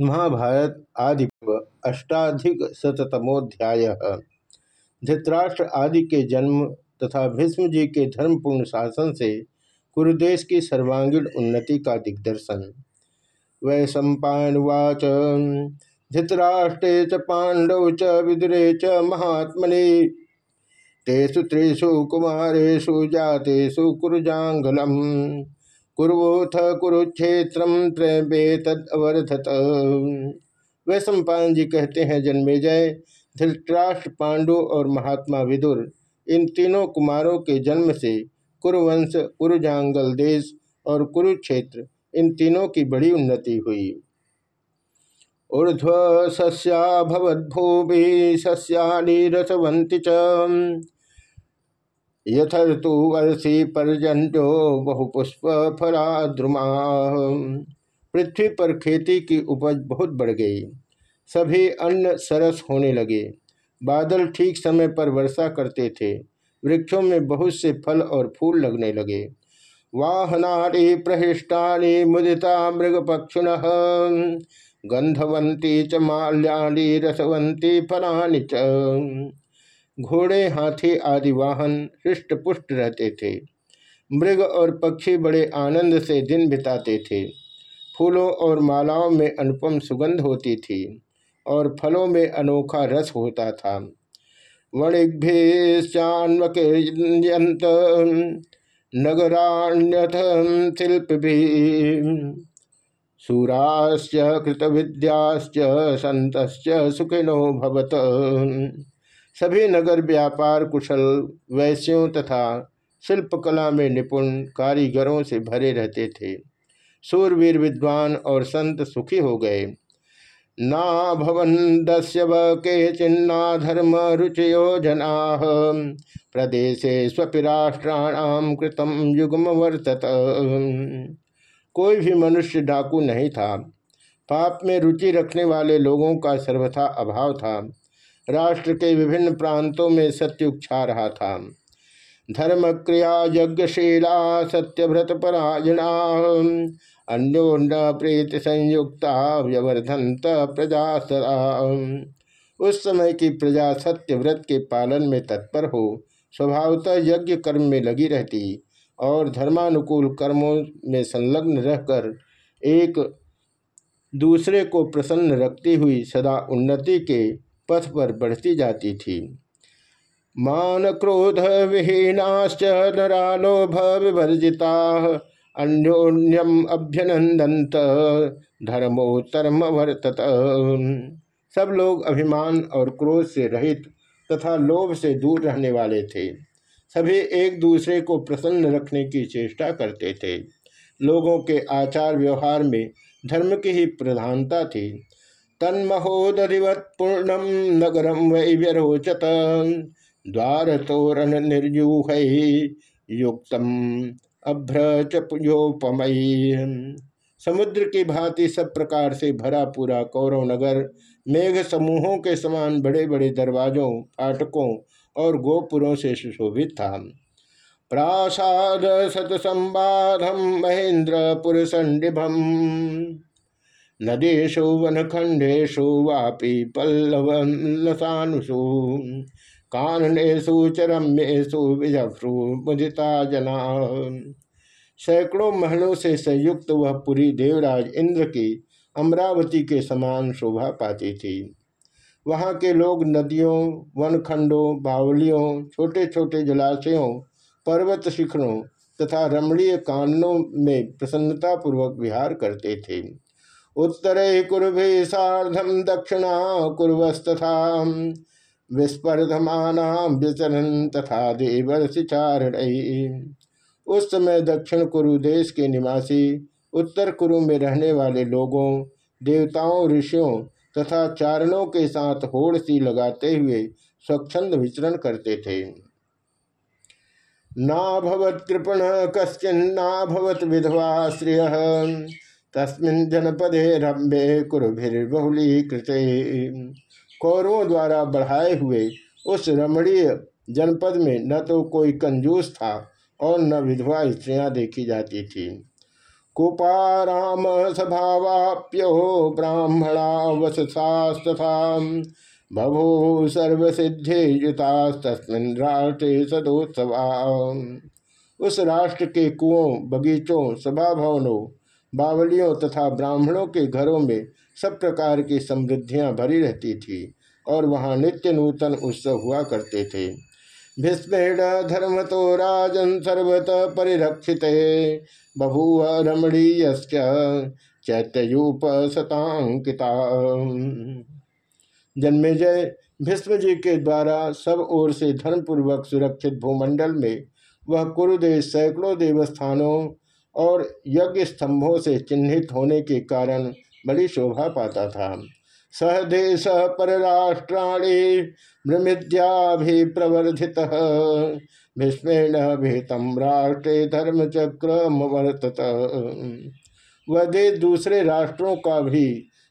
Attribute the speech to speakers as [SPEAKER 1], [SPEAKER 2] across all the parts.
[SPEAKER 1] महाभारत आदि अष्टाधिक शतमोध्याय धृतराष्ट्र आदि के जन्म तथा भीष्म जी के धर्मपूर्ण शासन से कुरुदेश की सर्वांगीण उन्नति का दिग्दर्शन। वै सम्पावाच धृतराष्ट्रे च पांडव च विदुरे च महात्मने। तेषु त्रिषु कुमारेषु जातेषु कुरुजांगलम। कुरवोथ कुरुक्षेत्र त्रयवेतवर्धत वे सम्पान जी कहते हैं जन्मेजय धृतराष्ट्र, पांडु और महात्मा विदुर, इन तीनों कुमारों के जन्म से कुरुवंश, कुरुजांगल देश और कुरुक्षेत्र, इन तीनों की बड़ी उन्नति हुई। ऊर्ध्व सस्या भवद्भूमि च। यथर्तु वर्षी पर्यंतो बहुपुष्प फलाद्रुमा पृथ्वी पर खेती की उपज बहुत बढ़ गई। सभी अन्न सरस होने लगे। बादल ठीक समय पर वर्षा करते थे। वृक्षों में बहुत से फल और फूल लगने लगे। वाहनानि प्रहिष्टानि मुदिता मृग मृगपक्षिण। गंधवंती च माल्यानि रसवंती फलानि च। घोड़े, हाथी आदि वाहन हृष्ट पुष्ट रहते थे। मृग और पक्षी बड़े आनंद से दिन बिताते थे। फूलों और मालाओं में अनुपम सुगंध होती थी और फलों में अनोखा रस होता था। वणिभ्यन्वकयंत नगराण्यथ शिल्प भी सूराश्च कृत विद्याश्च संत सुखिनो भवत। सभी नगर व्यापार, कुशल वैश्यों तथा शिल्पकला में निपुण कारीगरों से भरे रहते थे। सूरवीर विद्वान और संत सुखी हो गए। ना भवन दस्य के चिन्ना धर्म रुचयो जना प्रदेशे स्वपिराष्ट्राणाम कृतम युगम वर्तत। कोई भी मनुष्य डाकू नहीं था। पाप में रुचि रखने वाले लोगों का सर्वथा अभाव था। राष्ट्र के विभिन्न प्रांतों में सत्युग छा रहा था। धर्म क्रिया यज्ञशीला सत्यव्रत परायणा अन्योन्न प्रीति संयुक्ता व्यवर्धनत प्रजा उस समय की प्रजा सत्य व्रत के पालन में तत्पर हो, स्वभावतः यज्ञ कर्म में लगी रहती और धर्मानुकूल कर्मों में संलग्न रहकर एक दूसरे को प्रसन्न रखती हुई सदा उन्नति के पथ पर बढ़ती जाती थी। मान क्रोध विहीनाश्च नरालोभ विवर्जिता अन्योन्यम अभ्यनंदंत धर्मोत्तरम वर्तत सब लोग अभिमान और क्रोध से रहित तथा लोभ से दूर रहने वाले थे। सभी एक दूसरे को प्रसन्न रखने की चेष्टा करते थे। लोगों के आचार व्यवहार में धर्म की ही प्रधानता थी। तन्महोदरिवत पूर्णम नगरम वै व्यरोचत। द्वार तोरण निर्यूह युक्तम अभ्रचोपमयी समुद्र की भांति सब प्रकार से भरा पूरा कौरव नगर, मेघ समूहों के समान बड़े बड़े दरवाजों, फाटकों और गोपुरों से सुशोभित था। प्रासाद सत संबाधम महेंद्र पुरुषंडिभम नदेशु वनखंडेशु वापी पल्लवसानुषु काननेशु चरम्येशु विजफ्रु मुदिता जना। सैकड़ों महलों से संयुक्त वह पुरी देवराज इंद्र की अमरावती के समान शोभा पाती थी। वहाँ के लोग नदियों, वनखंडों, बावलियों छोटे छोटे जलाशयों, पर्वत शिखरों तथा रमणीय काननों में प्रसन्नतापूर्वक विहार करते थे। उत्तरे कुरुभि साधम दक्षिणा कुरस्तथा विस्पर्धमाना व्यचरन तथा देवर्षिचारण उस समय दक्षिण कुरु देश के निवासी, उत्तर कुरु में रहने वाले लोगों, देवताओं, ऋषियों तथा चारणों के साथ होड़ सी लगाते हुए स्वच्छंद विचरण करते थे। नाभवत कृपण कश्चिन्नाभवत विधवा श्रिय। तस्मिन जनपदे रम्भे कुरुभिर्बहुलीकृत कौरवों द्वारा बढ़ाए हुए उस रमणीय जनपद में न तो कोई कंजूस था और न विधवा स्त्रियाँ देखी जाती थी। कुपाराम स्वभावाप्यो ब्राह्मणा वससास्तथा बभू सर्वसिद्धि युतास्तस्मिन् राष्ट्रे सदोत्सवा। उस राष्ट्र के कुओं, बगीचों सभा भवनों बावलियों तथा ब्राह्मणों के घरों में सब प्रकार की समृद्धियाँ भरी रहती थी और वहाँ नित्य नूतन उत्सव हुआ करते थे। भीष्मेण धर्म तो राजन सर्वत परिरक्षित, बभूव रमणीय चैत्यूप शतांकिता जन्मे जय भीष्म जी के द्वारा सब ओर से धर्मपूर्वक सुरक्षित भूमंडल में वह कुरुदेश सैकड़ों देवस्थानों और यज्ञ स्तंभों से चिन्हित होने के कारण बड़ी शोभा पाता था। सहदेश परराष्ट्राणी प्रवर्धित भीष्मेण भीतम राष्ट्रे धर्म चक्र वर्तत वह देश दूसरे राष्ट्रों का भी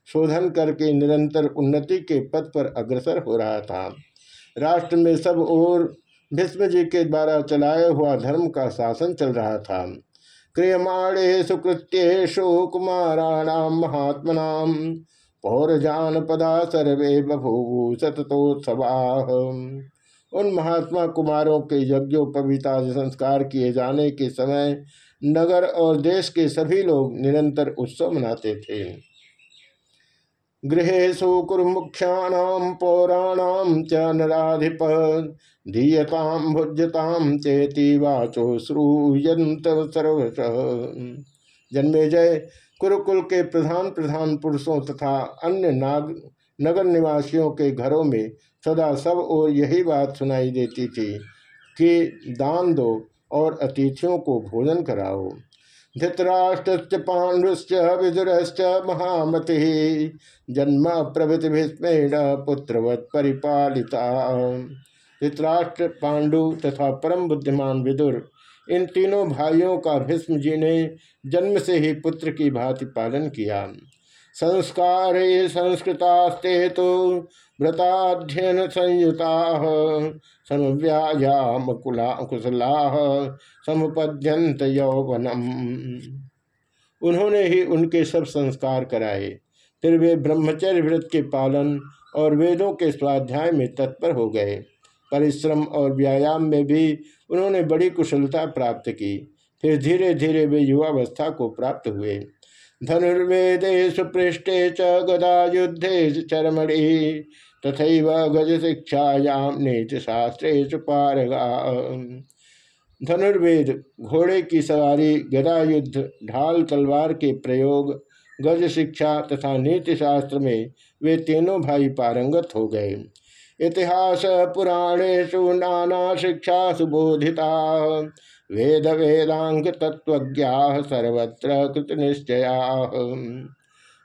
[SPEAKER 1] शोधन करके निरंतर उन्नति के पथ पर अग्रसर हो रहा था। राष्ट्र में सब ओर भीष्म जी के द्वारा चलाया हुआ धर्म का शासन चल रहा था। क्रियमाणे सुकृत्येशु कुमाराण महात्मनाम पौरजान पदा सर्वे बभू सततोत्सवा। उन महात्मा कुमारों के यज्ञोपविता संस्कार किए जाने के समय नगर और देश के सभी लोग निरंतर उत्सव मनाते थे। गृहेशु कुरुमुख्याणाम पौराणाम च नराधिप। धीयताम भुज्यताम चेती वाचो श्रूयंत जन्मे जय। कुरुकुल के प्रधान प्रधान पुरुषों तथा अन्य नाग नगर निवासियों के घरों में सदा सब और यही बात सुनाई देती थी कि दान दो और अतिथियों को भोजन कराओ। धृतराष्ट्र पांडुश्च, विदुरश्च महामति। जन्म प्रभृति भीष्मेण, पुत्रवत परिपालिता। धृतराष्ट्र, पांडु तथा परम बुद्धिमान विदुर, इन तीनों भाइयों का भीष्म जी ने जन्म से ही पुत्र की भांति पालन किया। संस्कार संस्कृतास्ते तो व्रताध्ययन संयुता समव्यायाम कुला कुशला समुपद्यंत यौवनम। उन्होंने ही उनके सब संस्कार कराए। फिर वे ब्रह्मचर्य व्रत के पालन और वेदों के स्वाध्याय में तत्पर हो गए। परिश्रम और व्यायाम में भी उन्होंने बड़ी कुशलता प्राप्त की। फिर धीरे धीरे वे युवावस्था को प्राप्त हुए। धनुर्वेदे सुपृष्ठे च गदा युद्धे चरमणि तथा गज शिक्षायाम नीति शास्त्रे पारगा धनुर्वेद, घोड़े की सवारी गदा युद्ध ढाल तलवार के प्रयोग गज शिक्षा तथा नीति शास्त्र में वे तीनों भाई पारंगत हो गए। इतिहास पुराणेशु नाना शिक्षा सुबोधिता वेद वेदांग तत्वज्ञा सर्वत्र कृत निश्चया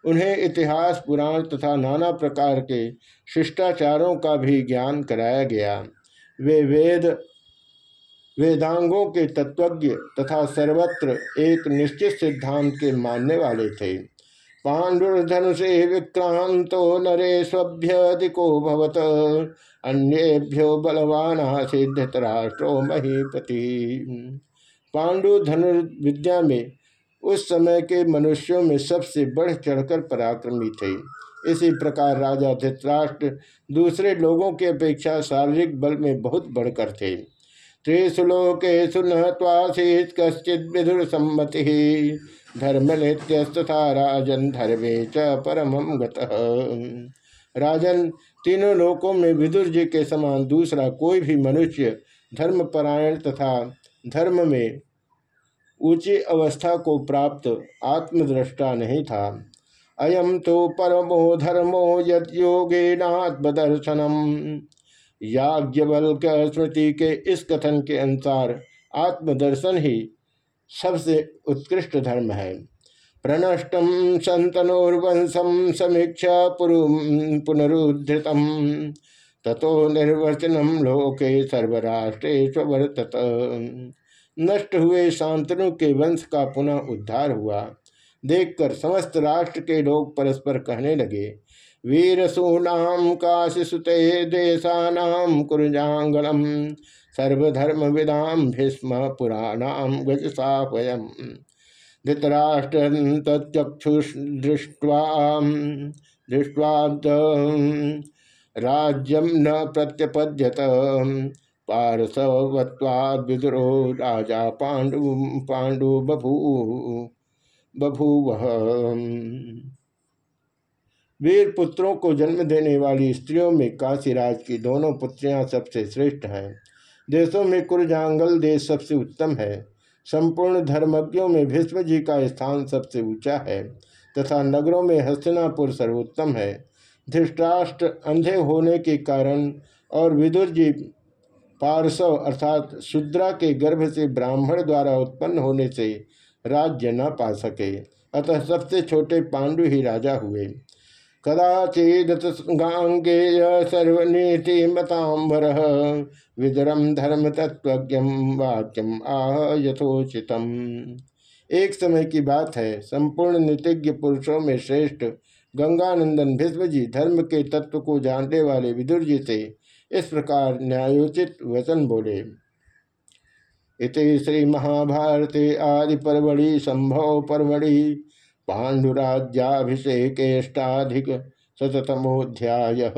[SPEAKER 1] उन्हें इतिहास, पुराण तथा नाना प्रकार के शिष्टाचारों का भी ज्ञान कराया गया। वे वेद, वेदांगों के तत्वज्ञ तथा सर्वत्र एक निश्चित सिद्धांत के मानने वाले थे। पाण्डुर्धनुषे विक्रांतो नरेश्वभ्यधिको भवत। अन्येभ्यो बलवान सिद्धतराष्ट्रो महीपति। पांडु धनुर्विद्या में उस समय के मनुष्यों में सबसे बढ़ चढ़कर पराक्रमी थे। इसी प्रकार राजा धृतराष्ट्र दूसरे लोगों की अपेक्षा शारीरिक बल में बहुत बढ़कर थे। त्रिशुलोकेशु नवासीत कश्चित विधुर सम्मति। धर्म नित्यस्तथा राजन धर्मे च परम राजन, तीनों लोकों में विदुर जी के समान दूसरा कोई भी मनुष्य धर्मपरायण तथा धर्म में ऊँची अवस्था को प्राप्त आत्मद्रष्टा नहीं था। अयम तो परमो धर्मो यद्योगेनात्मदर्शनम याज्ञवल्क स्मृति के इस कथन के अनुसार आत्मदर्शन ही सबसे उत्कृष्ट धर्म है। प्रनष्टम संतनोर्वंशम समीक्षा पुनरुद्धृतम ततो निर्वचनम लोके सर्वराष्ट्रेश वर्तत। नष्ट हुए शांतनु के वंश का पुनः उद्धार हुआ। देखकर समस्त राष्ट्र के लोग परस्पर कहने लगे वीरसूनाम काशिसुते देशानाम कुरजांगलम सर्वधर्म विदाम भीष्म पुराणाम गजसापयम धृतराष्ट्र दृष्ट्वा दृष्ट्वा राज्यम न प्रत्यपद्यत। पारसवत्वाद राजा पांडु पांडु बभू बभूव। वीर पुत्रों को जन्म देने वाली स्त्रियों में काशीराज की दोनों पुत्रियाँ सबसे श्रेष्ठ हैं। देशों में कुरजांगल देश सबसे उत्तम है। संपूर्ण धर्मज्ञों में भीष्म जी का स्थान सबसे ऊँचा है तथा नगरों में हस्तिनापुर सर्वोत्तम है। धृष्टाष्ट्र अंधे होने के कारण और विदुर जी पार्सव अर्थात शुद्रा के गर्भ से ब्राह्मण द्वारा उत्पन्न होने से राज्य न पा सके। अतः सबसे छोटे पांडु ही राजा हुए। कदाचिदतगांगेय सर्वनीति मतांबर विदरम धर्म तत्व वाक्यम आह यथोचितम एक समय की बात है, संपूर्ण नीतिज्ञ पुरुषों में श्रेष्ठ गंगानंदन भीष्म जी धर्म के तत्व को जानने वाले विदुर जी से इस प्रकार न्यायोचित वचन बोले। इति श्री महाभारते आदि परमढ़ि संभव परमढ़ि पांडुराज्याभिषेकेष्टाधिक शतमोध्याय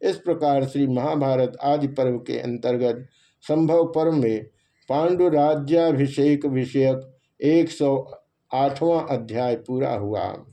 [SPEAKER 1] इस प्रकार श्री महाभारत आदि पर्व के अंतर्गत संभव पर्व में पांडुराज्याभिषेक विषयक एक सौ आठवां अध्याय पूरा हुआ।